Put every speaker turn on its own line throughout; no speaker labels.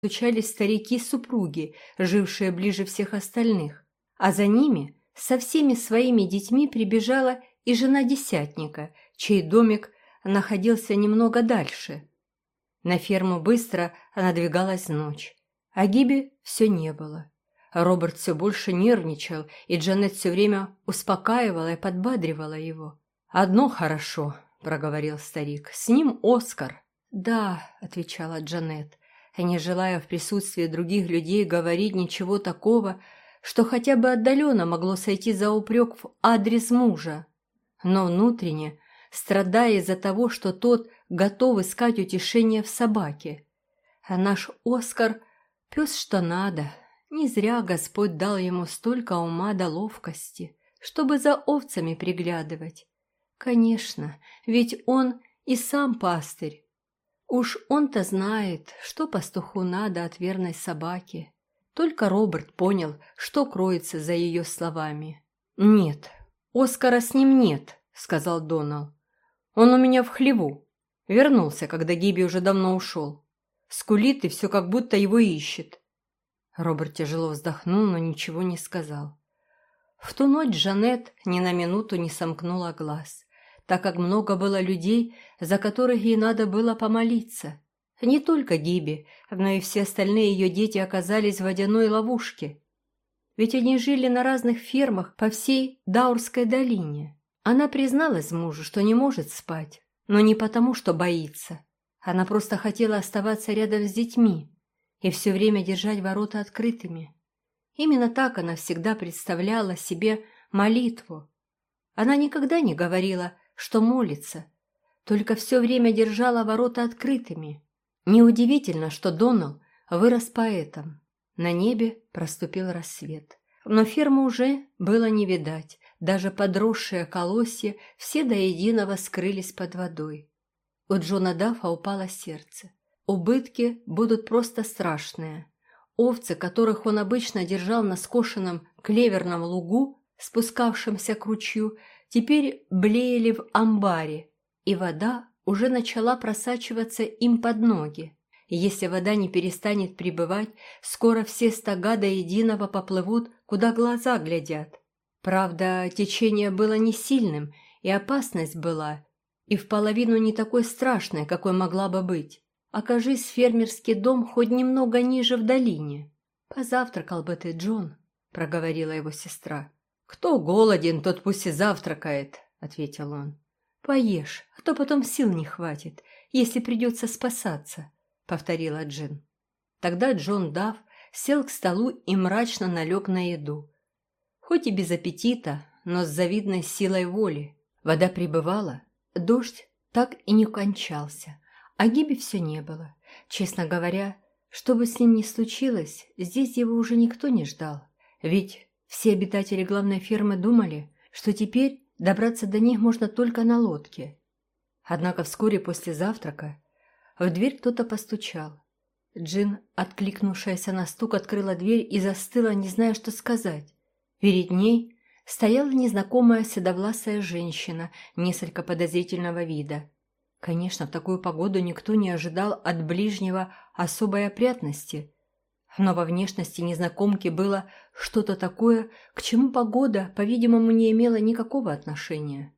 стучались старики-супруги, жившие ближе всех остальных, а за ними со всеми своими детьми прибежала и жена десятника, чей домик находился немного дальше. На ферму быстро надвигалась ночь, а Гиби все не было. Роберт все больше нервничал, и Джанет все время успокаивала и подбадривала его. «Одно хорошо», — проговорил старик, — «с ним Оскар». «Да», — отвечала Джанет, не желая в присутствии других людей говорить ничего такого, что хотя бы отдаленно могло сойти за упрек в адрес мужа. Но внутренне, страдая из-за того, что тот готов искать утешение в собаке. А наш Оскар – пес что надо. Не зря Господь дал ему столько ума да ловкости, чтобы за овцами приглядывать. Конечно, ведь он и сам пастырь. Уж он-то знает, что пастуху надо от верной собаки. Только Роберт понял, что кроется за ее словами. «Нет, Оскара с ним нет», — сказал Донал. «Он у меня в хлеву. Вернулся, когда Гиби уже давно ушел. Скулит и все как будто его ищет». Роберт тяжело вздохнул, но ничего не сказал. В ту ночь Жанет ни на минуту не сомкнула глаз, так как много было людей, за которых ей надо было помолиться. Не только Гиби, но и все остальные ее дети оказались в водяной ловушке. Ведь они жили на разных фермах по всей Даурской долине. Она призналась мужу, что не может спать, но не потому, что боится. Она просто хотела оставаться рядом с детьми и все время держать ворота открытыми. Именно так она всегда представляла себе молитву. Она никогда не говорила, что молится, только все время держала ворота открытыми. Неудивительно, что Донал вырос поэтом. На небе проступил рассвет. Но фермы уже было не видать. Даже подросшие колосья все до единого скрылись под водой. У Джона Дафа упало сердце. Убытки будут просто страшные. Овцы, которых он обычно держал на скошенном клеверном лугу, спускавшемся к ручью, теперь блеяли в амбаре, и вода уже начала просачиваться им под ноги. Если вода не перестанет прибывать, скоро все стога до единого поплывут, куда глаза глядят. Правда, течение было не сильным, и опасность была, и в половину не такой страшной, какой могла бы быть. Окажись фермерский дом хоть немного ниже в долине. «Позавтракал бы ты, Джон», — проговорила его сестра. «Кто голоден, тот пусть и завтракает», — ответил он. «Поешь, а то потом сил не хватит, если придется спасаться», — повторила Джин. Тогда Джон Дав сел к столу и мрачно налег на еду. Хоть и без аппетита, но с завидной силой воли. Вода прибывала, дождь так и не кончался, а гиби все не было. Честно говоря, что бы с ним ни случилось, здесь его уже никто не ждал. Ведь все обитатели главной фермы думали, что теперь Добраться до них можно только на лодке. Однако вскоре после завтрака в дверь кто-то постучал. Джин, откликнувшаяся на стук, открыла дверь и застыла, не зная, что сказать. Перед ней стояла незнакомая седовласая женщина, несколько подозрительного вида. Конечно, в такую погоду никто не ожидал от ближнего особой опрятности, но во внешности незнакомки было что-то такое, к чему погода, по-видимому, не имела никакого отношения.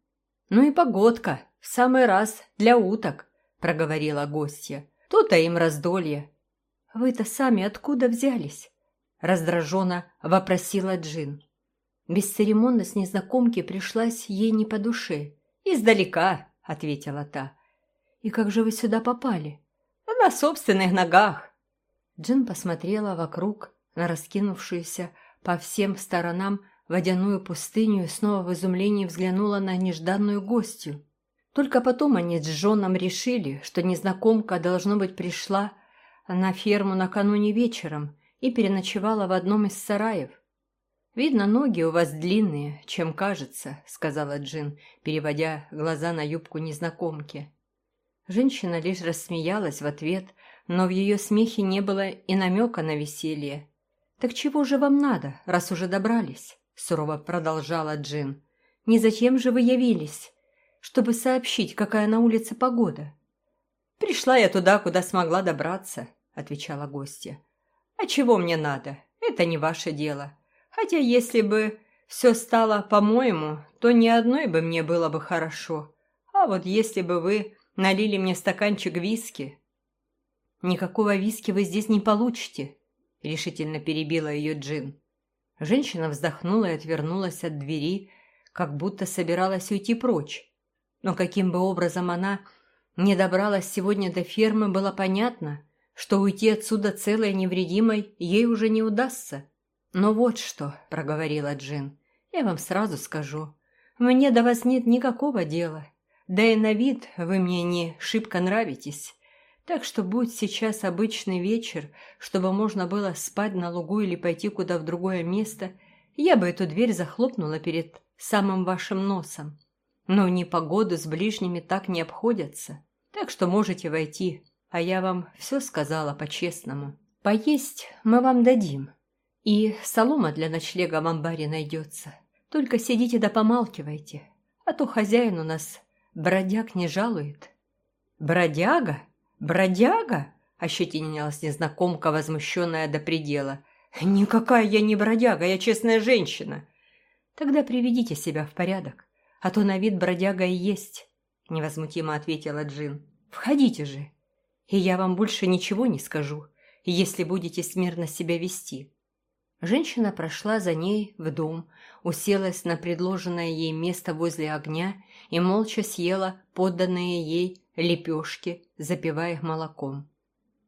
«Ну и погодка, в самый раз, для уток», — проговорила гостья. «То-то им раздолье». «Вы-то сами откуда взялись?» — раздраженно вопросила Джин. Бесцеремонность незнакомки пришлась ей не по душе. «Издалека», — ответила та. «И как же вы сюда попали?» «На собственных ногах. Джин посмотрела вокруг на раскинувшуюся по всем сторонам водяную пустыню и снова в изумлении взглянула на нежданную гостью. Только потом они с Джоном решили, что незнакомка, должно быть, пришла на ферму накануне вечером и переночевала в одном из сараев. «Видно, ноги у вас длинные, чем кажется», — сказала Джин, переводя глаза на юбку незнакомки. Женщина лишь рассмеялась в ответ, но в ее смехе не было и намека на веселье. «Так чего же вам надо, раз уже добрались?» – сурово продолжала Джин. «Не зачем же вы явились? Чтобы сообщить, какая на улице погода?» «Пришла я туда, куда смогла добраться», – отвечала гостья. «А чего мне надо? Это не ваше дело. Хотя если бы все стало по-моему, то ни одной бы мне было бы хорошо. А вот если бы вы налили мне стаканчик виски...» «Никакого виски вы здесь не получите», – решительно перебила ее Джин. Женщина вздохнула и отвернулась от двери, как будто собиралась уйти прочь. Но каким бы образом она не добралась сегодня до фермы, было понятно, что уйти отсюда целой и невредимой ей уже не удастся. «Но вот что», — проговорила Джин, — «я вам сразу скажу. Мне до вас нет никакого дела. Да и на вид вы мне не шибко нравитесь. Так что будь сейчас обычный вечер, чтобы можно было спать на лугу или пойти куда в другое место, я бы эту дверь захлопнула перед самым вашим носом. Но непогоду с ближними так не обходятся. Так что можете войти, а я вам все сказала по-честному. Поесть мы вам дадим. И солома для ночлега в амбаре найдется. Только сидите да помалкивайте, а то хозяин у нас бродяг не жалует». «Бродяга? Бродяга?» – ощетинилась незнакомка, возмущенная до предела. «Никакая я не бродяга, я честная женщина». «Тогда приведите себя в порядок а то на вид бродяга и есть», — невозмутимо ответила Джин. «Входите же, и я вам больше ничего не скажу, если будете смирно себя вести». Женщина прошла за ней в дом, уселась на предложенное ей место возле огня и молча съела подданные ей лепешки, запивая их молоком.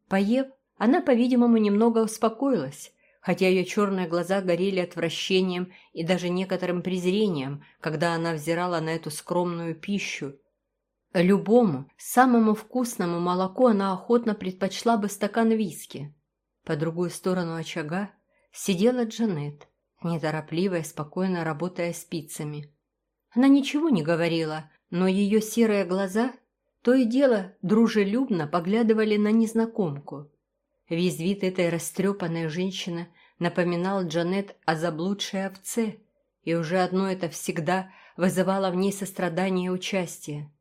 Поев, она, по-видимому, немного успокоилась, хотя ее черные глаза горели отвращением и даже некоторым презрением, когда она взирала на эту скромную пищу. Любому, самому вкусному молоку она охотно предпочла бы стакан виски. По другую сторону очага сидела Джанет, неторопливо и спокойно работая спицами. Она ничего не говорила, но ее серые глаза то и дело дружелюбно поглядывали на незнакомку. Весь вид этой растрепанной женщины напоминал Джанет о заблудшей овце, и уже одно это всегда вызывало в ней сострадание и участие.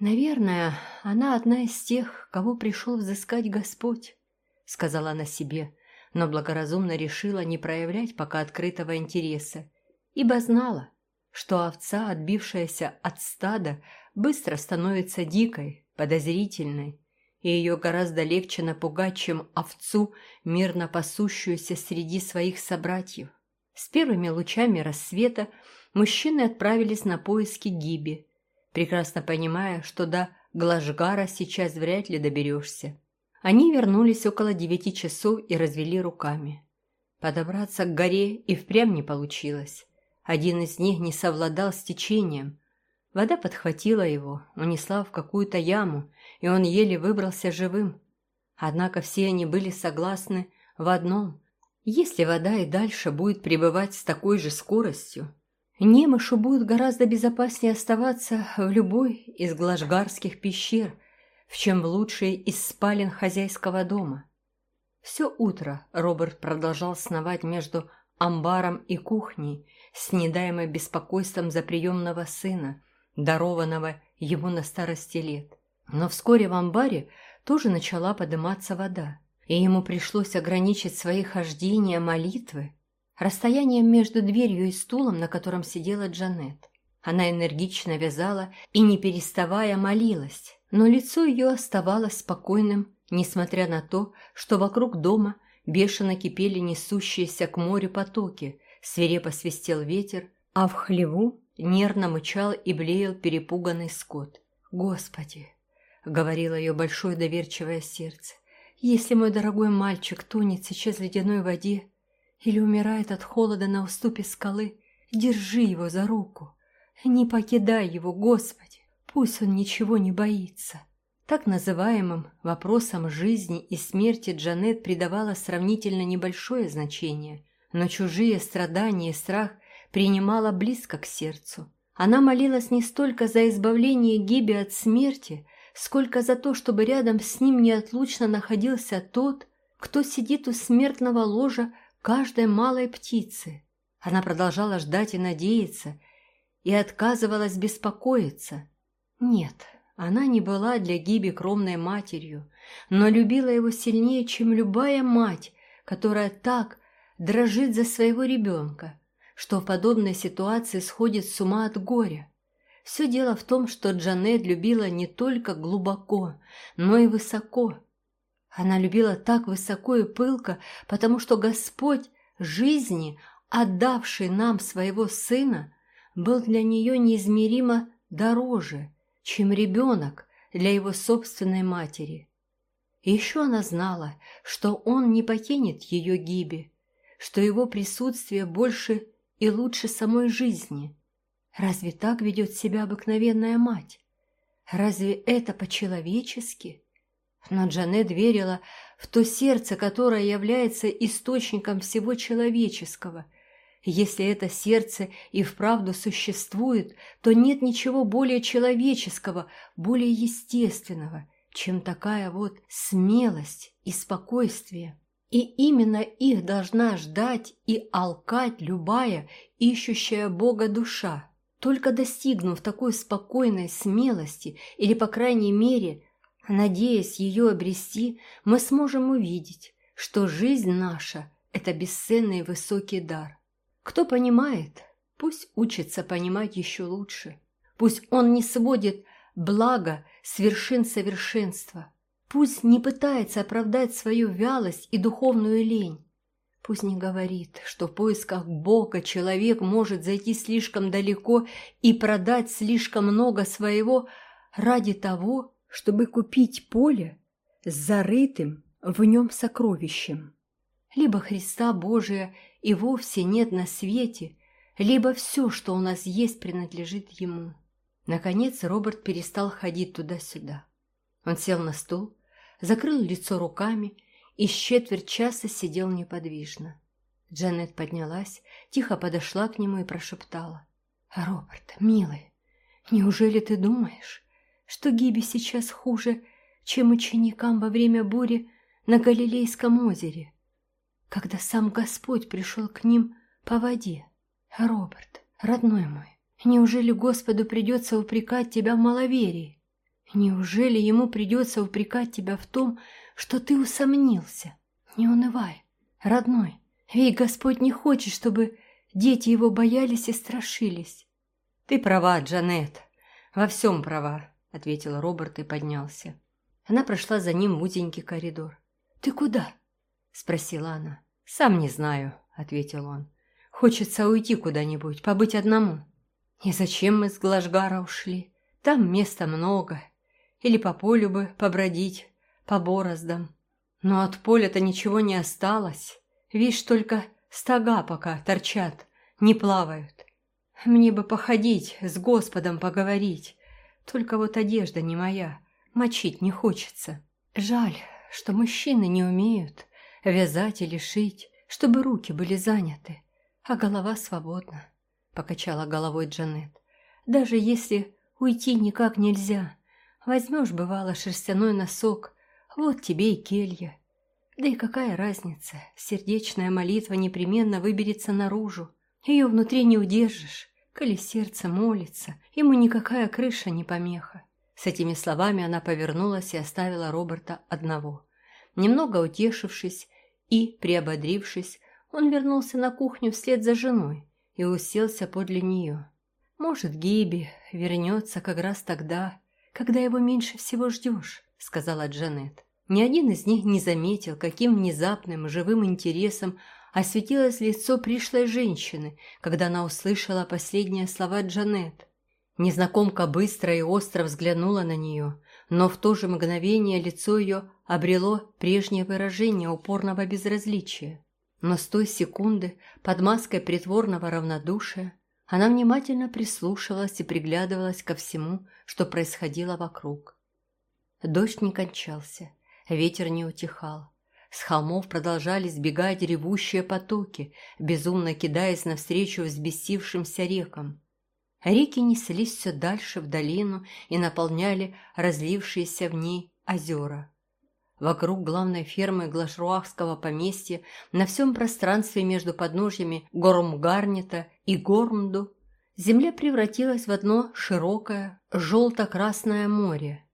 «Наверное, она одна из тех, кого пришел взыскать Господь», — сказала она себе, но благоразумно решила не проявлять пока открытого интереса, ибо знала, что овца, отбившаяся от стада, быстро становится дикой, подозрительной, и ее гораздо легче напугать, чем овцу, мирно пасущуюся среди своих собратьев. С первыми лучами рассвета мужчины отправились на поиски Гиби, прекрасно понимая, что до Глажгара сейчас вряд ли доберешься. Они вернулись около девяти часов и развели руками. Подобраться к горе и впрямь не получилось. Один из них не совладал с течением, Вода подхватила его, унесла в какую-то яму, и он еле выбрался живым. Однако все они были согласны в одном. Если вода и дальше будет пребывать с такой же скоростью, Немышу будет гораздо безопаснее оставаться в любой из глажгарских пещер, в чем в лучшей из спален хозяйского дома. Все утро Роберт продолжал сновать между амбаром и кухней, с беспокойством за приемного сына, дарованного ему на старости лет. Но вскоре в амбаре тоже начала подниматься вода, и ему пришлось ограничить свои хождения молитвы расстоянием между дверью и стулом, на котором сидела Джанет. Она энергично вязала и, не переставая, молилась, но лицо ее оставалось спокойным, несмотря на то, что вокруг дома бешено кипели несущиеся к морю потоки, свирепо свистел ветер, а в хлеву Нервно мычал и блеял перепуганный скот. «Господи!» — говорило ее большое доверчивое сердце. «Если мой дорогой мальчик тонет сейчас в ледяной воде или умирает от холода на уступе скалы, держи его за руку. Не покидай его, Господи! Пусть он ничего не боится». Так называемым вопросам жизни и смерти Джанет придавала сравнительно небольшое значение, но чужие страдания и страх принимала близко к сердцу. Она молилась не столько за избавление Гиби от смерти, сколько за то, чтобы рядом с ним неотлучно находился тот, кто сидит у смертного ложа каждой малой птицы. Она продолжала ждать и надеяться, и отказывалась беспокоиться. Нет, Она не была для Гиби кромной матерью, но любила его сильнее, чем любая мать, которая так дрожит за своего ребенка, что в подобной ситуации сходит с ума от горя. Все дело в том, что Джанет любила не только глубоко, но и высоко. Она любила так высоко и пылко, потому что Господь жизни, отдавший нам своего сына, был для нее неизмеримо дороже, чем ребенок для его собственной матери. Еще она знала, что он не покинет ее гиби, что его присутствие больше и лучше самой жизни. Разве так ведет себя обыкновенная мать? Разве это по-человечески? Но Джанет верила в то сердце, которое является источником всего человеческого. Если это сердце и вправду существует, то нет ничего более человеческого, более естественного, чем такая вот смелость и спокойствие. И именно их должна ждать и алкать любая ищущая Бога душа. Только достигнув такой спокойной смелости, или, по крайней мере, надеясь ее обрести, мы сможем увидеть, что жизнь наша – это бесценный высокий дар. Кто понимает, пусть учится понимать еще лучше. Пусть он не сводит благо с вершин совершенства. Пусть не пытается оправдать свою вялость и духовную лень. Пусть не говорит, что в поисках Бога человек может зайти слишком далеко и продать слишком много своего ради того, чтобы купить поле с зарытым в нем сокровищем. Либо Христа Божия и вовсе нет на свете, либо все, что у нас есть, принадлежит Ему. Наконец Роберт перестал ходить туда-сюда. Он сел на стул, закрыл лицо руками и с четверть часа сидел неподвижно. Джанет поднялась, тихо подошла к нему и прошептала. «Роберт, милый, неужели ты думаешь, что Гиби сейчас хуже, чем ученикам во время бури на Галилейском озере, когда сам Господь пришел к ним по воде? Роберт, родной мой, неужели Господу придется упрекать тебя в маловерии? Неужели ему придется упрекать тебя в том, что ты усомнился? Не унывай, родной, ведь Господь не хочет, чтобы дети его боялись и страшились.
Ты права, Джанет, во всем права, ответил Роберт и поднялся. Она прошла за ним узенький коридор.
«Ты куда?» — спросила она.
«Сам не знаю», — ответил он. «Хочется уйти куда-нибудь, побыть одному».
«И зачем мы с Глажгара ушли? Там места много, или по полю бы побродить, по бороздам. Но от поля-то ничего не осталось. Видишь, только стога пока торчат, не плавают. Мне бы походить, с Господом поговорить. Только вот одежда не моя, мочить не хочется. Жаль, что мужчины не умеют вязать или шить, чтобы руки были заняты, а голова свободна, — покачала головой Джанет. Даже если уйти никак нельзя, Возьмешь, бывало, шерстяной носок, вот тебе и келья. Да и какая разница, сердечная молитва непременно выберется наружу. Ее внутри не удержишь, коли сердце молится, ему никакая крыша не помеха. С этими словами она повернулась и оставила Роберта одного. Немного утешившись и приободрившись, он вернулся на кухню вслед за женой и уселся подле нее. Может, Гиби вернется как раз тогда, когда его меньше всего ждешь», — сказала Джанет. Ни один из них не заметил, каким внезапным живым интересом осветилось лицо пришлой женщины, когда она услышала последние слова Джанет. Незнакомка быстро и остро взглянула на нее, но в то же мгновение лицо ее обрело прежнее выражение упорного безразличия. Но с той секунды, под маской притворного равнодушия, она внимательно прислушивалась и приглядывалась ко всему, что происходило вокруг. Дождь не кончался, ветер не утихал. С холмов продолжали сбегать ревущие потоки, безумно кидаясь навстречу взбесившимся рекам. Реки неслись все дальше в долину и наполняли разлившиеся в ней озера. Вокруг главной фермы Глашруахского поместья на всем пространстве между подножьями Гормгарнета и Гормду земля превратилась в одно широкое желто-красное море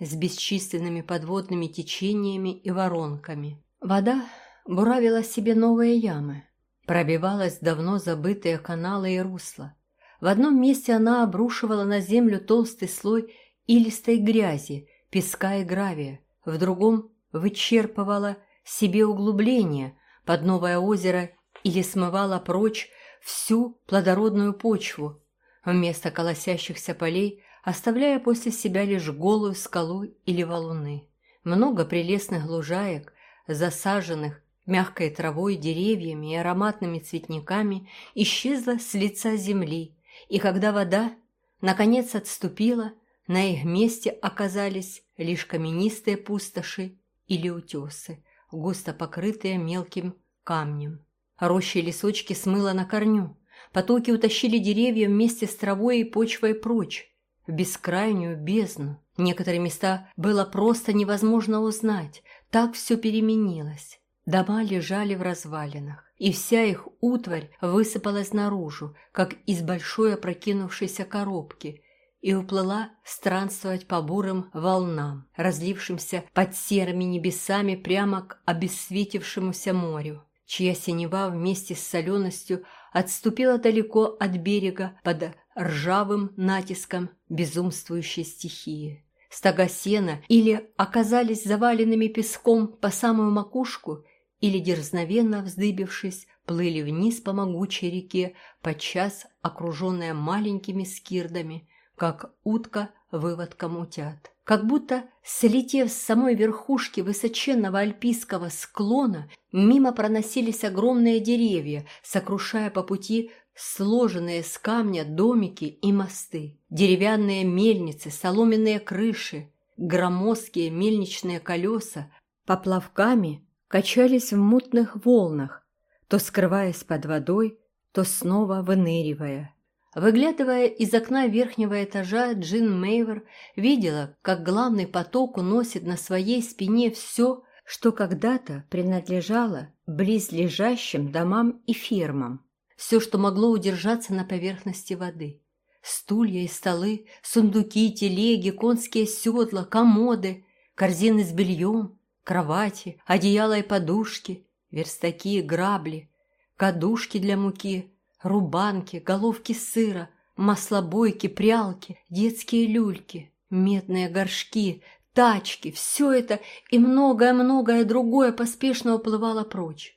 с бесчисленными подводными течениями и воронками. Вода буравила себе новые ямы, пробивалась давно забытые каналы и русла. В одном месте она обрушивала на землю толстый слой илистой грязи, песка и гравия, в другом вычерпывала себе углубление под новое озеро или смывала прочь всю плодородную почву, вместо колосящихся полей оставляя после себя лишь голую скалу или валуны. Много прелестных лужаек, засаженных мягкой травой, деревьями и ароматными цветниками, исчезло с лица земли, и когда вода, наконец, отступила, на их месте оказались лишь каменистые пустоши или утесы, густо покрытые мелким камнем. Рощи и лесочки смыло на корню, потоки утащили деревья вместе с травой и почвой прочь, в бескрайнюю бездну. Некоторые места было просто невозможно узнать, так все переменилось. Дома лежали в развалинах, и вся их утварь высыпалась наружу, как из большой опрокинувшейся коробки, и уплыла странствовать по бурым волнам, разлившимся под серыми небесами прямо к обесцветившемуся морю, чья синева вместе с соленостью отступила далеко от берега под ржавым натиском безумствующей стихии. Стога сена или оказались заваленными песком по самую макушку, или, дерзновенно вздыбившись, плыли вниз по могучей реке, подчас окруженная маленькими скирдами, как утка выводком утят. Как будто, слетев с самой верхушки высоченного альпийского склона, мимо проносились огромные деревья, сокрушая по пути сложенные с камня домики и мосты, деревянные мельницы, соломенные крыши, громоздкие мельничные колеса поплавками качались в мутных волнах, то скрываясь под водой, то снова выныривая. Выглядывая из окна верхнего этажа, Джин Мейвер видела, как главный поток уносит на своей спине все, что когда-то принадлежало близлежащим домам и фермам все, что могло удержаться на поверхности воды. Стулья и столы, сундуки, телеги, конские седла, комоды, корзины с бельем, кровати, одеяла и подушки, верстаки и грабли, кадушки для муки, рубанки, головки сыра, маслобойки, прялки, детские люльки, медные горшки, тачки, все это и многое-многое другое поспешно уплывало прочь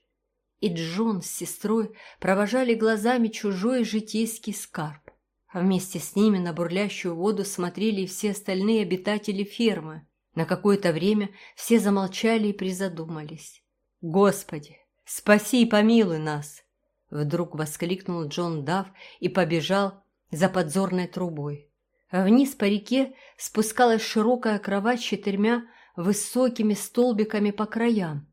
и Джон с сестрой провожали глазами чужой житейский скарб. А вместе с ними на бурлящую воду смотрели и все остальные обитатели фермы. На какое-то время все замолчали и призадумались. «Господи, спаси и помилуй нас!» Вдруг воскликнул Джон Дав и побежал за подзорной трубой. Вниз по реке спускалась широкая кровать с четырьмя высокими столбиками по краям,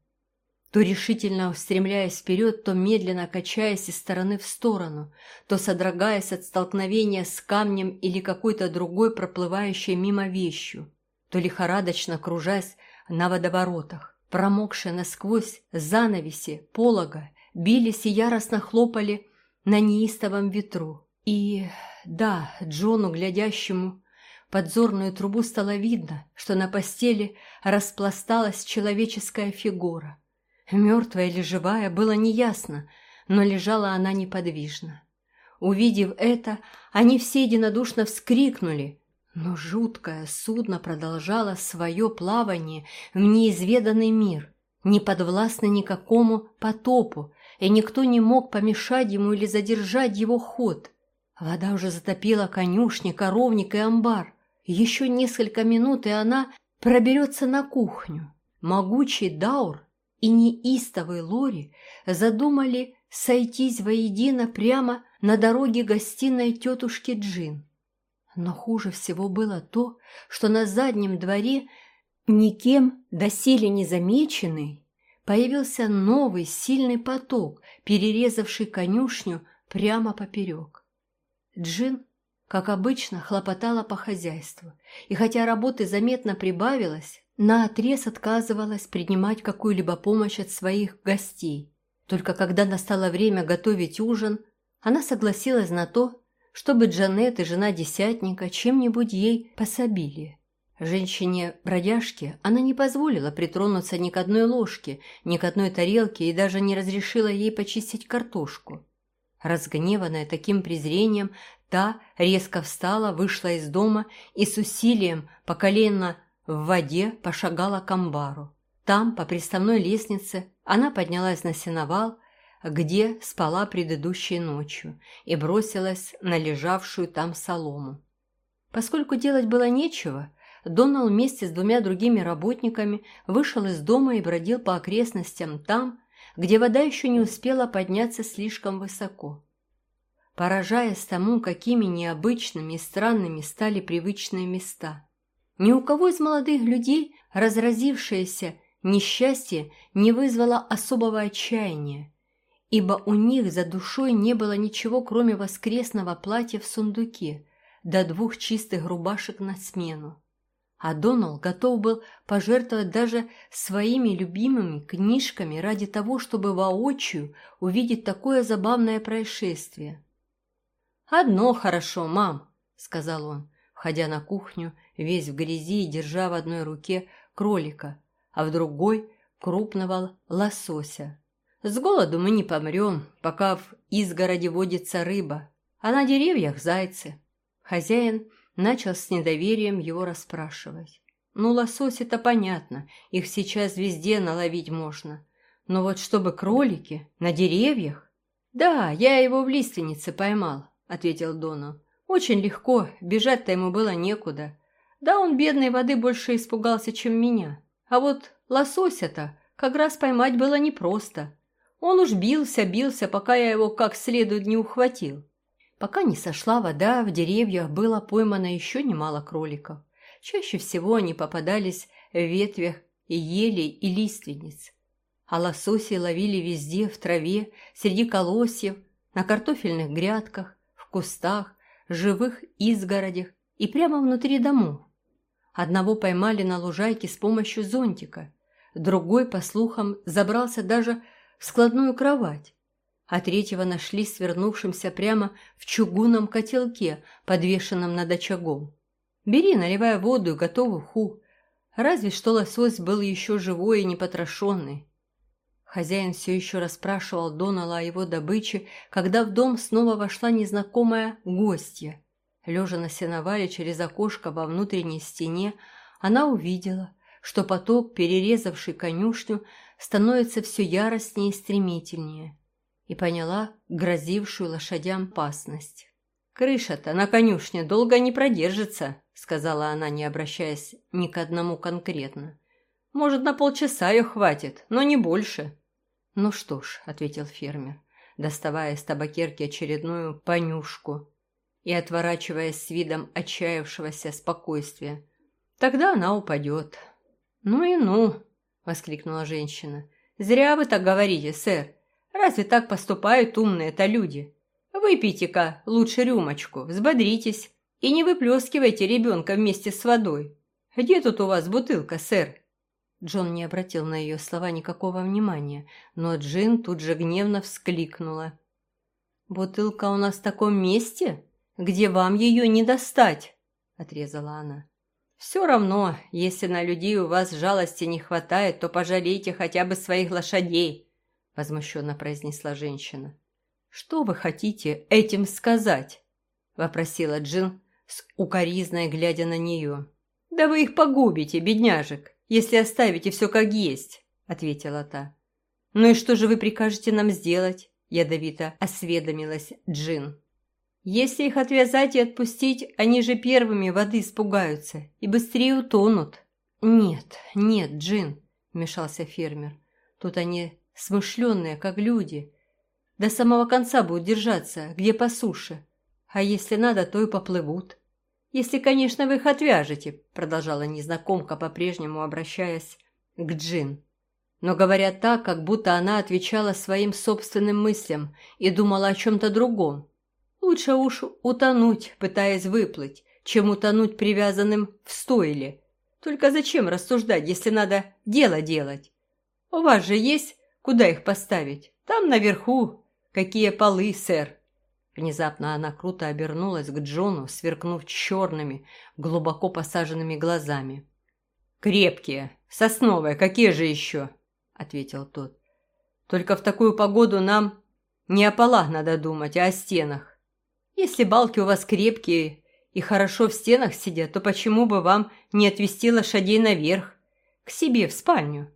то решительно устремляясь вперед, то медленно качаясь из стороны в сторону, то содрогаясь от столкновения с камнем или какой-то другой проплывающей мимо вещью, то лихорадочно кружась на водоворотах. Промокшие насквозь занавеси, полога, бились и яростно хлопали на неистовом ветру. И, да, Джону, глядящему подзорную трубу, стало видно, что на постели распласталась человеческая фигура – Мертвая или живая, было неясно, но лежала она неподвижно. Увидев это, они все единодушно вскрикнули, но жуткое судно продолжало свое плавание в неизведанный мир, не подвластно никакому потопу, и никто не мог помешать ему или задержать его ход. Вода уже затопила конюшни, коровник и амбар. Еще несколько минут, и она проберется на кухню. Могучий Даур и неистовый Лори задумали сойтись воедино прямо на дороге гостиной тетушки Джин. Но хуже всего было то, что на заднем дворе, никем доселе не замеченный, появился новый сильный поток, перерезавший конюшню прямо поперек. Джин, как обычно, хлопотала по хозяйству, и хотя работы заметно прибавилось, наотрез отказывалась принимать какую-либо помощь от своих гостей. Только когда настало время готовить ужин, она согласилась на то, чтобы Джанет и жена десятника чем-нибудь ей пособили. Женщине-бродяжке она не позволила притронуться ни к одной ложке, ни к одной тарелке и даже не разрешила ей почистить картошку. Разгневанная таким презрением, та резко встала, вышла из дома и с усилием по колено в воде пошагала к амбару. Там, по приставной лестнице, она поднялась на сеновал, где спала предыдущей ночью, и бросилась на лежавшую там солому. Поскольку делать было нечего, Донал вместе с двумя другими работниками вышел из дома и бродил по окрестностям там, где вода еще не успела подняться слишком высоко. Поражаясь тому, какими необычными и странными стали привычные места. Ни у кого из молодых людей разразившееся несчастье не вызвало особого отчаяния, ибо у них за душой не было ничего, кроме воскресного платья в сундуке, до двух чистых рубашек на смену. А Донал готов был пожертвовать даже своими любимыми книжками ради того, чтобы воочию увидеть такое забавное происшествие. «Одно хорошо, мам», — сказал он, входя на кухню, весь в грязи и держа в одной руке кролика, а в другой — крупного лосося. С голоду мы не помрем, пока в изгороде водится рыба, а на деревьях зайцы. Хозяин начал с недоверием его расспрашивать. Ну, лосось это понятно, их сейчас везде наловить можно. Но вот чтобы кролики на деревьях? Да, я его в лиственнице поймал, ответил Дона. Очень легко, бежать-то ему было некуда. Да, он бедной воды больше испугался, чем меня. А вот лосося-то как раз поймать было непросто. Он уж бился, бился, пока я его как следует не ухватил. Пока не сошла вода, в деревьях было поймано еще немало кроликов. Чаще всего они попадались в ветвях елей и лиственниц. А лососи ловили везде, в траве, среди колосьев, на картофельных грядках, в кустах, живых изгородях и прямо внутри домов. Одного поймали на лужайке с помощью зонтика, другой, по слухам, забрался даже в складную кровать, а третьего нашли свернувшимся прямо в чугунном котелке, подвешенном над очагом. Бери, наливай воду и готовый ху. Разве что лосось был еще живой и непотрошенный. Хозяин все еще расспрашивал Донала о его добыче, когда в дом снова вошла незнакомая гостья. Лежа на сеновале через окошко во внутренней стене, она увидела, что поток, перерезавший конюшню, становится все яростнее и стремительнее, и поняла грозившую лошадям опасность. «Крыша-то на конюшне долго не продержится», — сказала она, не обращаясь ни к одному конкретно. «Может, на полчаса ее хватит, но не больше». «Ну что ж», — ответил фермер, доставая из табакерки очередную понюшку и отворачиваясь с видом отчаявшегося спокойствия. «Тогда она упадет». «Ну и ну!» — воскликнула женщина. «Зря вы так говорите, сэр. Разве так поступают умные-то люди? Выпейте-ка лучше рюмочку, взбодритесь и не выплескивайте ребенка вместе с водой. Где тут у вас бутылка, сэр?» Джон не обратил на ее слова никакого внимания, но Джин тут же гневно вскликнула. «Бутылка у нас в таком месте, где вам ее не достать», — отрезала она. «Все равно, если на людей у вас жалости не хватает, то пожалейте хотя бы своих лошадей», — возмущенно произнесла женщина. «Что вы хотите этим сказать?» — вопросила Джин с укоризной, глядя на нее. «Да вы их погубите, бедняжек, если оставите все как есть», — ответила та. «Ну и что же вы прикажете нам сделать?» — ядовито осведомилась Джин. Если их отвязать и отпустить, они же первыми воды испугаются и быстрее утонут. Нет, нет, Джин, вмешался фермер. Тут они смышленные, как люди. До самого конца будут держаться, где по суше. А если надо, то и поплывут. Если, конечно, вы их отвяжете, продолжала незнакомка, по-прежнему обращаясь к Джин. Но говоря так, как будто она отвечала своим собственным мыслям и думала о чем-то другом. Лучше уж утонуть, пытаясь выплыть, чем утонуть привязанным в стойле. Только зачем рассуждать, если надо дело делать? У вас же есть куда их поставить? Там наверху. Какие полы, сэр.
Внезапно она круто обернулась к Джону, сверкнув черными, глубоко посаженными глазами. «Крепкие, сосновые, какие же еще?» — ответил тот. «Только в такую погоду нам не о полах надо думать, а о стенах. Если балки у вас крепкие и хорошо в стенах сидят, то почему бы вам не отвести лошадей наверх, к себе в спальню?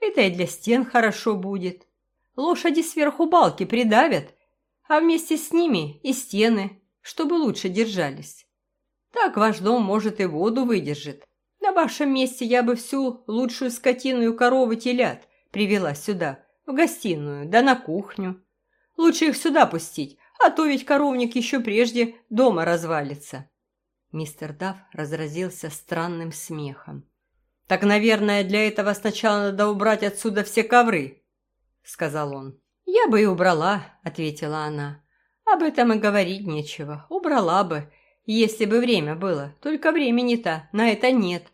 Это и для стен хорошо будет. Лошади сверху балки придавят, а вместе с ними и стены, чтобы лучше держались. Так ваш дом, может, и воду выдержит. На вашем месте я бы всю лучшую скотину и коровы телят привела сюда, в гостиную, да на кухню. Лучше их сюда пустить, а то ведь коровник еще прежде дома развалится». Мистер Дав разразился странным смехом. «Так, наверное, для этого сначала надо убрать отсюда все ковры», — сказал он. «Я бы и убрала», — ответила она. «Об этом и говорить нечего. Убрала бы, если бы время было. Только времени-то на это нет.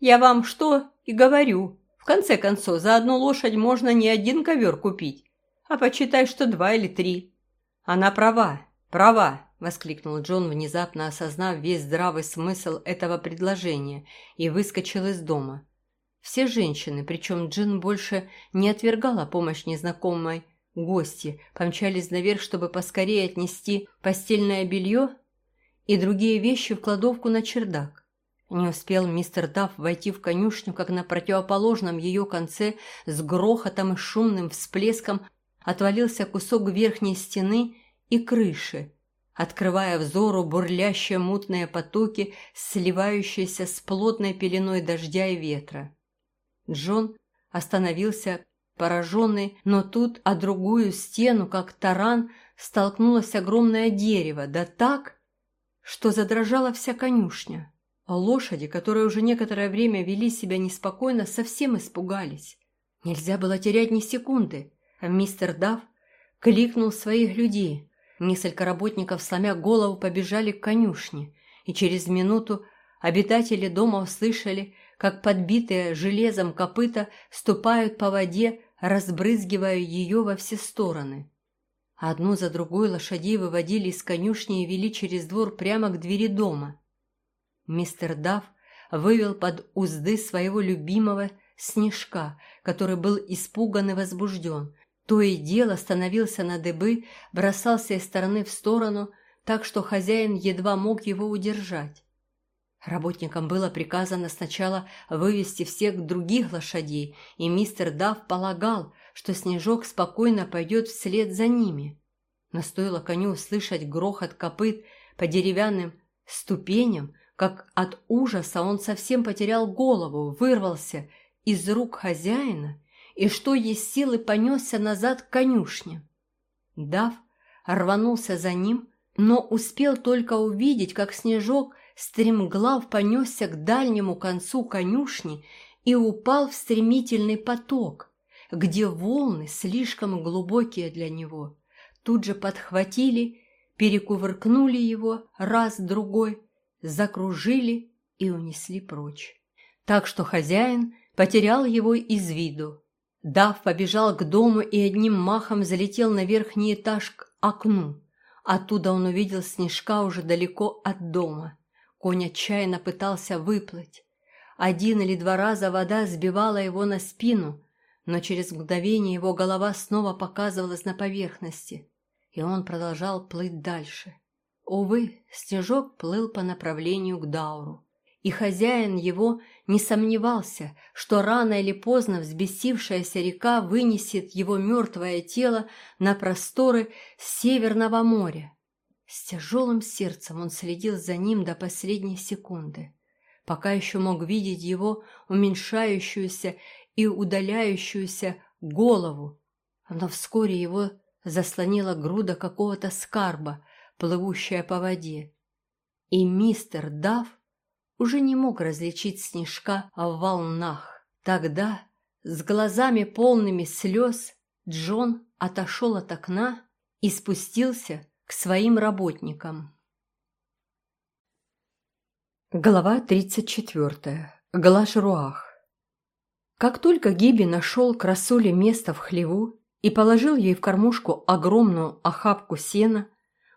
Я вам что и говорю. В конце концов, за одну лошадь можно не один ковер купить, а почитай, что два или три». «Она права, права», — воскликнул Джон, внезапно осознав весь здравый смысл этого предложения, и выскочил из дома. Все женщины, причем Джин больше не отвергала помощь незнакомой Гости помчались наверх, чтобы поскорее отнести постельное белье и другие вещи в кладовку на чердак. Не успел мистер Дафф войти в конюшню, как на противоположном ее конце с грохотом и шумным всплеском отвалился кусок верхней стены и крыши, открывая взору бурлящие мутные потоки, сливающиеся с плотной пеленой дождя и ветра. Джон остановился пораженный, но тут о другую стену, как таран, столкнулось огромное дерево, да так, что задрожала вся конюшня. А лошади, которые уже некоторое время вели себя неспокойно, совсем испугались. Нельзя было терять ни секунды. Мистер Дав кликнул своих людей. Несколько работников, сломя голову, побежали к конюшне, и через минуту обитатели дома услышали, как подбитые железом копыта ступают по воде разбрызгивая ее во все стороны. Одну за другой лошадей выводили из конюшни и вели через двор прямо к двери дома. Мистер Дав вывел под узды своего любимого снежка, который был испуган и возбужден. То и дело становился на дыбы, бросался из стороны в сторону, так что хозяин едва мог его удержать. Работникам было приказано сначала вывести всех других лошадей, и мистер Дав полагал, что Снежок спокойно пойдет вслед за ними. Но стоило коню услышать грохот копыт по деревянным ступеням, как от ужаса он совсем потерял голову, вырвался из рук хозяина и, что есть силы, понесся назад к конюшне. Дав рванулся за ним, но успел только увидеть, как Снежок стремглав понесся к дальнему концу конюшни и упал в стремительный поток, где волны, слишком глубокие для него, тут же подхватили, перекувыркнули его раз-другой, закружили и унесли прочь. Так что хозяин потерял его из виду. Дав побежал к дому и одним махом залетел на верхний этаж к окну. Оттуда он увидел снежка уже далеко от дома. Конь отчаянно пытался выплыть. Один или два раза вода сбивала его на спину, но через мгновение его голова снова показывалась на поверхности, и он продолжал плыть дальше. Увы, снежок плыл по направлению к Дауру, и хозяин его не сомневался, что рано или поздно взбесившаяся река вынесет его мертвое тело на просторы Северного моря. С тяжелым сердцем он следил за ним до последней секунды, пока еще мог видеть его уменьшающуюся и удаляющуюся голову, но вскоре его заслонила груда какого-то скарба, плывущая по воде. И мистер Дав уже не мог различить снежка в волнах. Тогда, с глазами полными слез, Джон отошел от окна и спустился к своим работникам. Глава 34. Галашруах. Как только Гиби нашел красуле место в хлеву и положил ей в кормушку огромную охапку сена,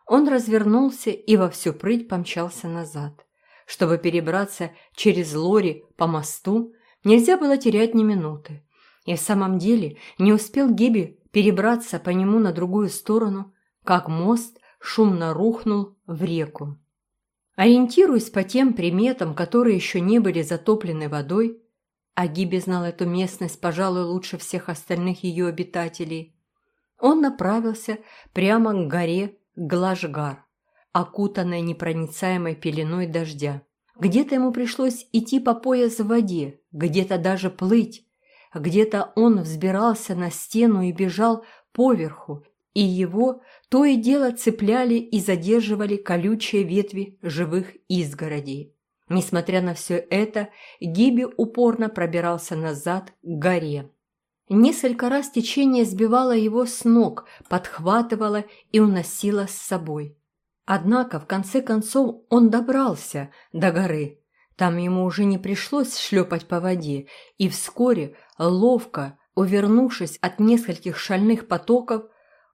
Он развернулся и во всю прыть помчался назад. Чтобы перебраться через лори по мосту, нельзя было терять ни минуты. И в самом деле не успел Гиби перебраться по нему на другую сторону, как мост шумно рухнул в реку. Ориентируясь по тем приметам, которые еще не были затоплены водой, а Гиби знал эту местность, пожалуй, лучше всех остальных ее обитателей, он направился прямо к горе Глажгар, окутанной непроницаемой пеленой дождя. Где-то ему пришлось идти по пояс в воде, где-то даже плыть, где-то он взбирался на стену и бежал поверху, и его то и дело цепляли и задерживали колючие ветви живых изгородей. Несмотря на все это, Гиби упорно пробирался назад к горе. Несколько раз течение сбивало его с ног, подхватывало и уносило с собой. Однако, в конце концов, он добрался до горы. Там ему уже не пришлось шлепать по воде, и вскоре, ловко увернувшись от нескольких шальных потоков,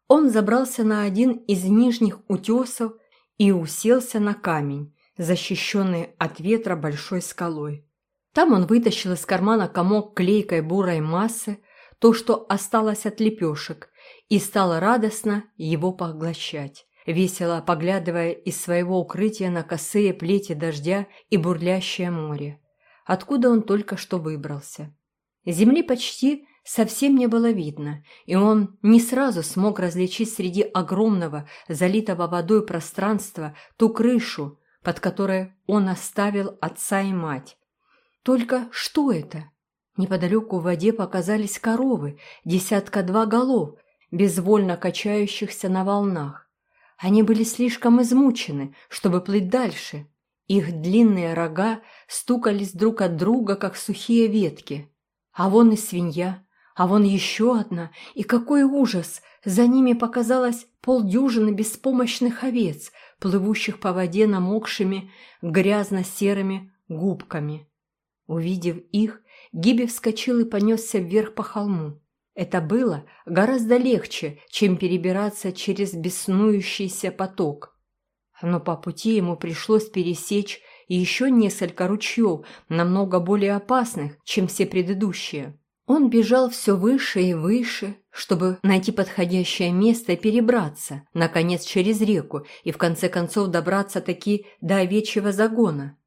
он забрался на один из нижних утесов и уселся на камень, защищенный от ветра большой скалой. Там он вытащил из кармана комок клейкой бурой массы, то, что осталось от лепешек, и стал радостно его поглощать, весело поглядывая из своего укрытия на косые плети дождя и бурлящее море, откуда он только что выбрался. Земли почти совсем не было видно, и он не сразу смог различить среди огромного, залитого водой пространства ту крышу, под которой он оставил отца и мать. Только что это? Неподалеку в воде показались коровы, десятка-два голов, безвольно качающихся на волнах. Они были слишком измучены, чтобы плыть дальше. Их длинные рога стукались друг от друга, как сухие ветки. А вон и свинья, а вон еще одна, и какой ужас! За ними показалось полдюжины беспомощных овец, плывущих по воде намокшими грязно-серыми губками. Увидев их, Гиби вскочил и понесся вверх по холму. Это было гораздо легче, чем перебираться через беснующийся поток. Но по пути ему пришлось пересечь еще несколько ручьев, намного более опасных, чем все предыдущие. Он бежал все выше и выше, чтобы найти подходящее место и перебраться, наконец, через реку и в конце концов добраться таки до овечьего загона.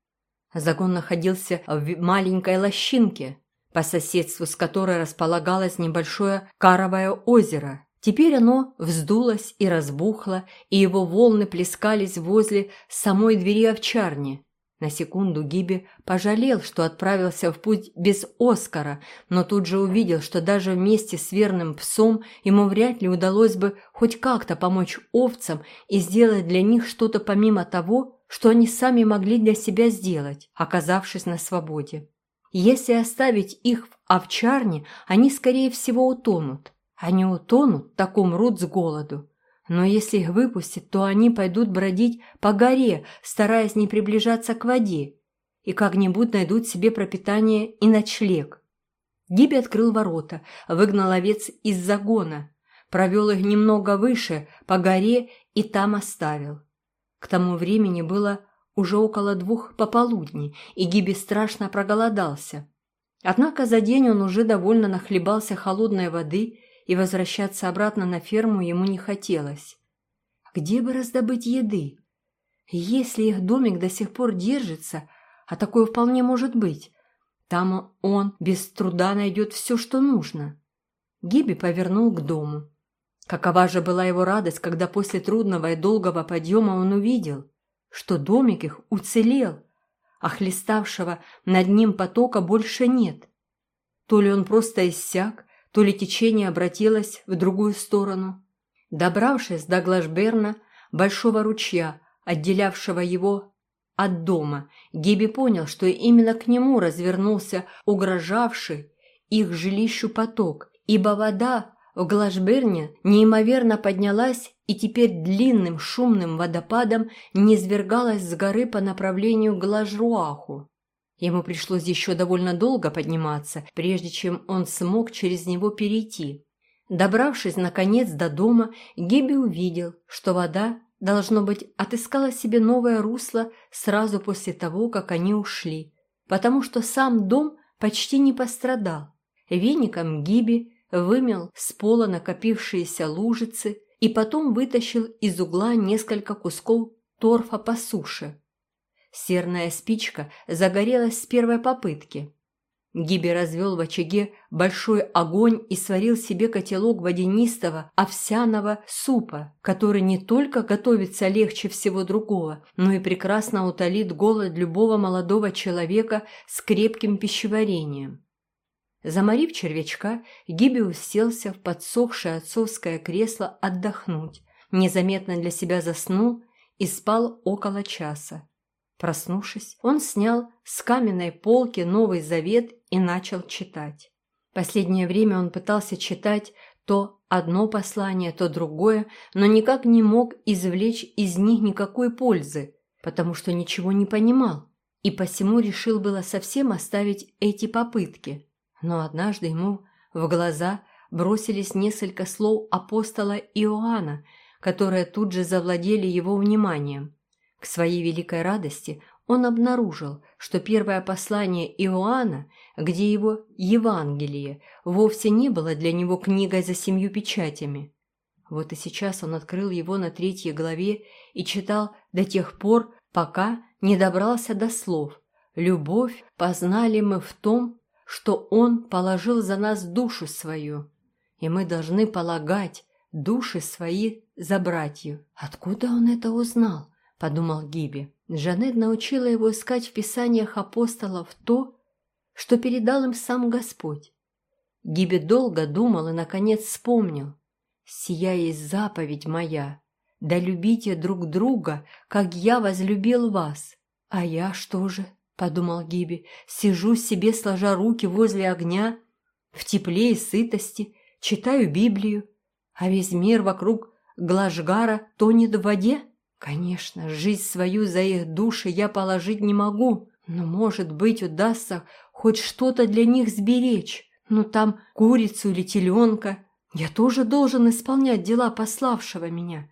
Загон находился в маленькой лощинке, по соседству с которой располагалось небольшое каровое озеро. Теперь оно вздулось и разбухло, и его волны плескались возле самой двери овчарни, на секунду Гиби пожалел, что отправился в путь без Оскара, но тут же увидел, что даже вместе с верным псом ему вряд ли удалось бы хоть как-то помочь овцам и сделать для них что-то помимо того, что они сами могли для себя сделать, оказавшись на свободе. Если оставить их в овчарне, они, скорее всего, утонут. Они утонут, так умрут с голоду. Но если их выпустят, то они пойдут бродить по горе, стараясь не приближаться к воде, и как-нибудь найдут себе пропитание и ночлег. Гиби открыл ворота, выгнал овец из загона, провел их немного выше, по горе, и там оставил. К тому времени было уже около двух пополудни, и Гиби страшно проголодался. Однако за день он уже довольно нахлебался холодной воды и возвращаться обратно на ферму ему не хотелось. Где бы раздобыть еды? Если их домик до сих пор держится, а такое вполне может быть, там он без труда найдет все, что нужно. Гиби повернул к дому. Какова же была его радость, когда после трудного и долгого подъема он увидел, что домик их уцелел, а хлеставшего над ним потока больше нет. То ли он просто иссяк, то ли течение обратилось в другую сторону. Добравшись до Глашберна, большого ручья, отделявшего его от дома, Геби понял, что именно к нему развернулся угрожавший их жилищу поток, ибо вода в Глашберне неимоверно поднялась и теперь длинным шумным водопадом низвергалась с горы по направлению к Глажруаху. Ему пришлось еще довольно долго подниматься, прежде чем он смог через него перейти. Добравшись, наконец, до дома, Гиби увидел, что вода должно быть, отыскала себе новое русло сразу после того, как они ушли, потому что сам дом почти не пострадал. Веником Гиби вымел с пола накопившиеся лужицы и потом вытащил из угла несколько кусков торфа по суше. Серная спичка загорелась с первой попытки. Гиби развел в очаге большой огонь и сварил себе котелок водянистого овсяного супа, который не только готовится легче всего другого, но и прекрасно утолит голод любого молодого человека с крепким пищеварением. Заморив червячка, Гиби уселся в подсохшее отцовское кресло отдохнуть, незаметно для себя заснул и спал около часа. Проснувшись, он снял с каменной полки Новый Завет и начал читать. Последнее время он пытался читать то одно послание, то другое, но никак не мог извлечь из них никакой пользы, потому что ничего не понимал, и посему решил было совсем оставить эти попытки. Но однажды ему в глаза бросились несколько слов апостола Иоанна, которые тут же завладели его вниманием. К своей великой радости он обнаружил, что первое послание Иоанна, где его Евангелие, вовсе не было для него книгой за семью печатями. Вот и сейчас он открыл его на третьей главе и читал до тех пор, пока не добрался до слов «Любовь познали мы в том, что Он положил за нас душу свою, и мы должны полагать души свои за братью». «Откуда он это узнал?» – подумал Гиби. Жанет научила его искать в писаниях апостолов то, что передал им сам Господь. Гиби долго думал и, наконец, вспомнил. «Сия есть заповедь моя, да любите друг друга, как я возлюбил вас. А я что же?» Подумал Гиби, сижу себе, сложа руки возле огня, в тепле и сытости, читаю Библию, а весь мир вокруг Глажгара тонет в воде? Конечно, жизнь свою за их души я положить не могу, но, может быть, удастся хоть что-то для них сберечь. Ну, там курицу или теленка. Я тоже должен исполнять дела пославшего меня.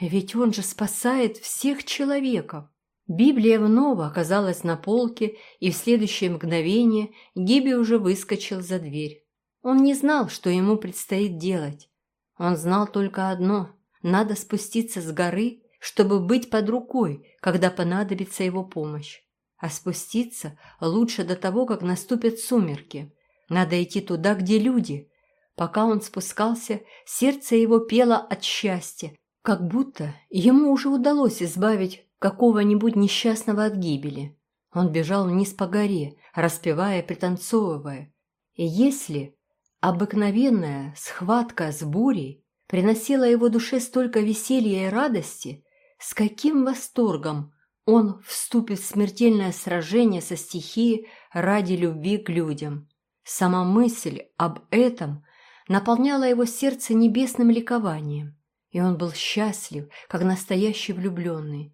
Ведь он же спасает всех человеков. Библия вновь оказалась на полке, и в следующее мгновение Гиби уже выскочил за дверь. Он не знал, что ему предстоит делать. Он знал только одно – надо спуститься с горы, чтобы быть под рукой, когда понадобится его помощь. А спуститься лучше до того, как наступят сумерки. Надо идти туда, где люди. Пока он спускался, сердце его пело от счастья, как будто ему уже удалось избавить какого-нибудь несчастного от гибели. Он бежал вниз по горе, распевая пританцовывая. И если обыкновенная схватка с бурей приносила его душе столько веселья и радости, с каким восторгом он вступит в смертельное сражение со стихией ради любви к людям. Сама мысль об этом наполняла его сердце небесным ликованием, и он был счастлив, как настоящий влюбленный.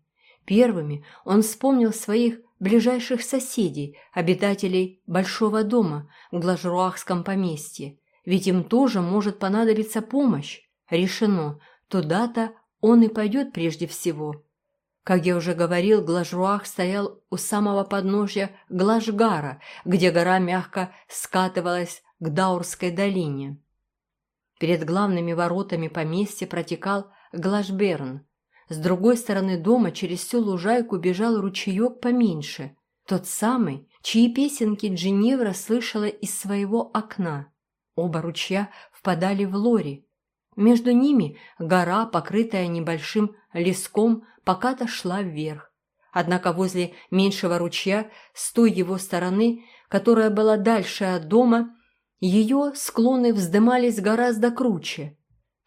Первыми он вспомнил своих ближайших соседей, обитателей большого дома в Глажруахском поместье, ведь им тоже может понадобиться помощь. Решено, туда-то он и пойдет прежде всего. Как я уже говорил, Глажруах стоял у самого подножья Глажгара, где гора мягко скатывалась к Даурской долине. Перед главными воротами поместья протекал Глажберн, с другой стороны дома через всю лужайку бежал ручеек поменьше, тот самый, чьи песенки Джиневра слышала из своего окна. Оба ручья впадали в лори. Между ними гора, покрытая небольшим леском, пока-то шла вверх. Однако возле меньшего ручья, с той его стороны, которая была дальше от дома, ее склоны вздымались гораздо круче –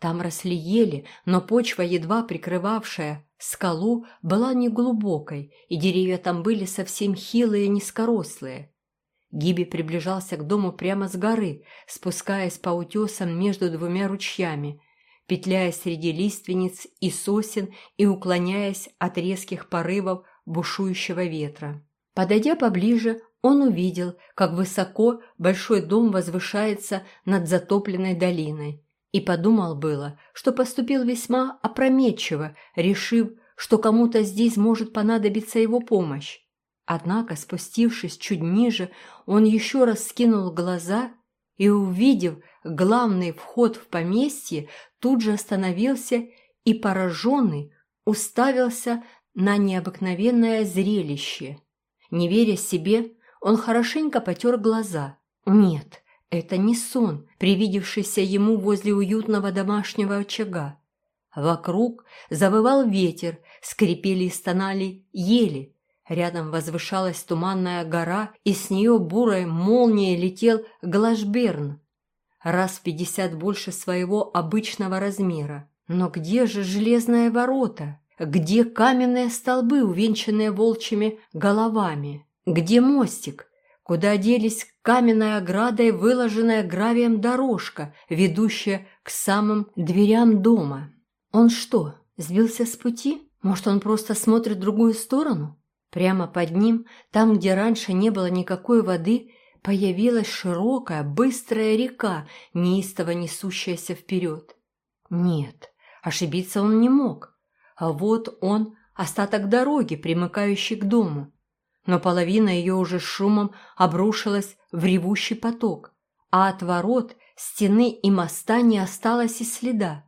там росли ели, но почва, едва прикрывавшая скалу, была неглубокой, и деревья там были совсем хилые и низкорослые. Гиби приближался к дому прямо с горы, спускаясь по утесам между двумя ручьями, петляя среди лиственниц и сосен и уклоняясь от резких порывов бушующего ветра. Подойдя поближе, он увидел, как высоко большой дом возвышается над затопленной долиной, и подумал было, что поступил весьма опрометчиво, решив, что кому-то здесь может понадобиться его помощь. Однако, спустившись чуть ниже, он еще раз скинул глаза и, увидев главный вход в поместье, тут же остановился и, пораженный, уставился на необыкновенное зрелище. Не веря себе, он хорошенько потер глаза. Нет, это не сон, привидевшийся ему возле уютного домашнего очага. Вокруг завывал ветер, скрипели и стонали ели. Рядом возвышалась туманная гора, и с нее бурой молнией летел Глашберн, раз в пятьдесят больше своего обычного размера. Но где же железные ворота? Где каменные столбы, увенчанные волчьими головами? Где мостик? Куда делись каменная ограда и выложенная гравием дорожка, ведущая к самым дверям дома? Он что, сбился с пути? Может, он просто смотрит в другую сторону? Прямо под ним, там, где раньше не было никакой воды, появилась широкая, быстрая река, неистово несущаяся вперед. Нет, ошибиться он не мог. А вот он, остаток дороги, примыкающий к дому. Но половина ее уже шумом обрушилась в ревущий поток, а от ворот, стены и моста не осталось и следа.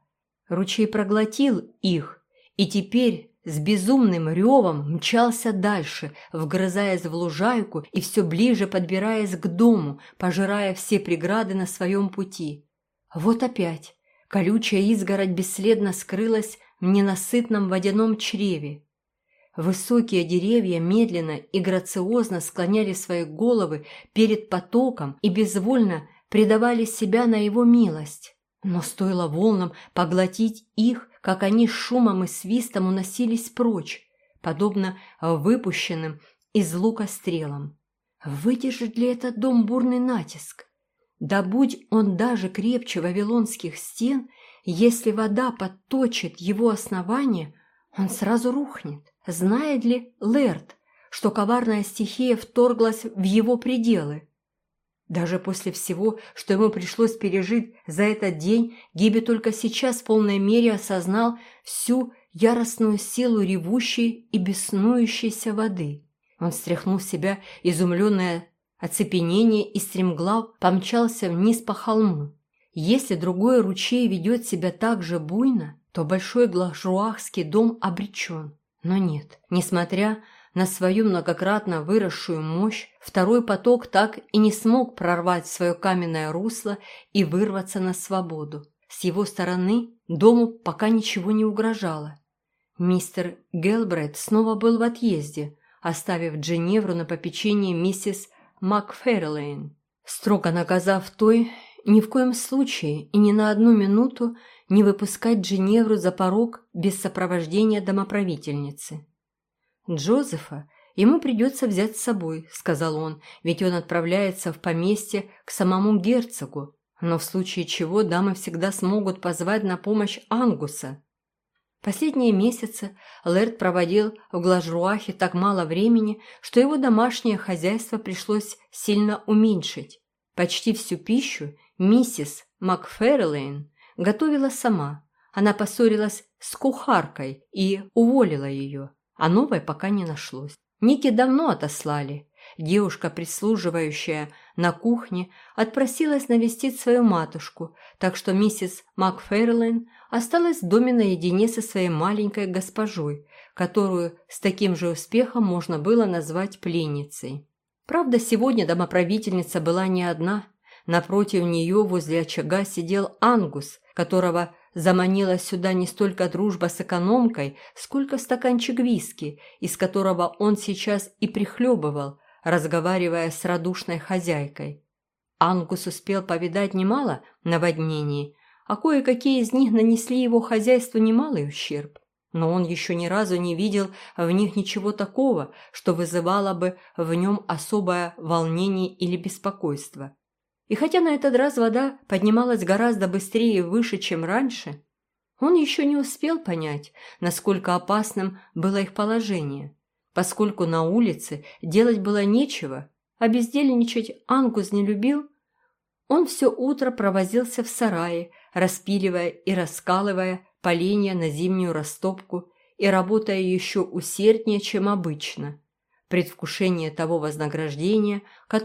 Ручей проглотил их, и теперь с безумным ревом мчался дальше, вгрызаясь в лужайку и все ближе подбираясь к дому, пожирая все преграды на своем пути. Вот опять колючая изгородь бесследно скрылась в ненасытном водяном чреве. Высокие деревья медленно и грациозно склоняли свои головы перед потоком и безвольно предавали себя на его милость. Но стоило волнам поглотить их, как они шумом и свистом уносились прочь, подобно выпущенным из лука стрелам. Выдержит ли этот дом бурный натиск? Да будь он даже крепче вавилонских стен, если вода подточит его основание, он сразу рухнет. Знает ли Лерт, что коварная стихия вторглась в его пределы? Даже после всего, что ему пришлось пережить за этот день, Гиби только сейчас в полной мере осознал всю яростную силу ревущей и беснующейся воды. Он стряхнул с себя изумленное оцепенение и стремглав помчался вниз по холму. Если другой ручей ведет себя так же буйно, то большой глажуахский дом обречен. Но нет, несмотря на свою многократно выросшую мощь, второй поток так и не смог прорвать свое каменное русло и вырваться на свободу. С его стороны дому пока ничего не угрожало. Мистер Гелбрейт снова был в отъезде, оставив Дженевру на попечение миссис Макферлейн, строго наказав той ни в коем случае и ни на одну минуту не выпускать Дженевру за порог без сопровождения домоправительницы. «Джозефа ему придется взять с собой», — сказал он, «ведь он отправляется в поместье к самому герцогу, но в случае чего дамы всегда смогут позвать на помощь Ангуса». Последние месяцы Лэрд проводил в Глажруахе так мало времени, что его домашнее хозяйство пришлось сильно уменьшить. Почти всю пищу миссис Макферлейн готовила сама. Она поссорилась с кухаркой и уволила ее а новой пока не нашлось. Ники давно отослали. Девушка, прислуживающая на кухне, отпросилась навестить свою матушку, так что миссис Макферлин осталась в доме наедине со своей маленькой госпожой, которую с таким же успехом можно было назвать пленницей. Правда, сегодня домоправительница была не одна. Напротив нее возле очага сидел Ангус, которого Заманила сюда не столько дружба с экономкой, сколько стаканчик виски, из которого он сейчас и прихлебывал, разговаривая с радушной хозяйкой. Ангус успел повидать немало наводнений, а кое-какие из них нанесли его хозяйству немалый ущерб. Но он еще ни разу не видел в них ничего такого, что вызывало бы в нем особое волнение или беспокойство. И хотя на этот раз вода поднималась гораздо быстрее и выше, чем раньше, он еще не успел понять, насколько опасным было их положение, поскольку на улице делать было нечего, а бездельничать Ангус не любил, он все утро провозился в сарае, распиливая и раскалывая поленья на зимнюю растопку и работая еще усерднее, чем обычно. Предвкушение того вознаграждения,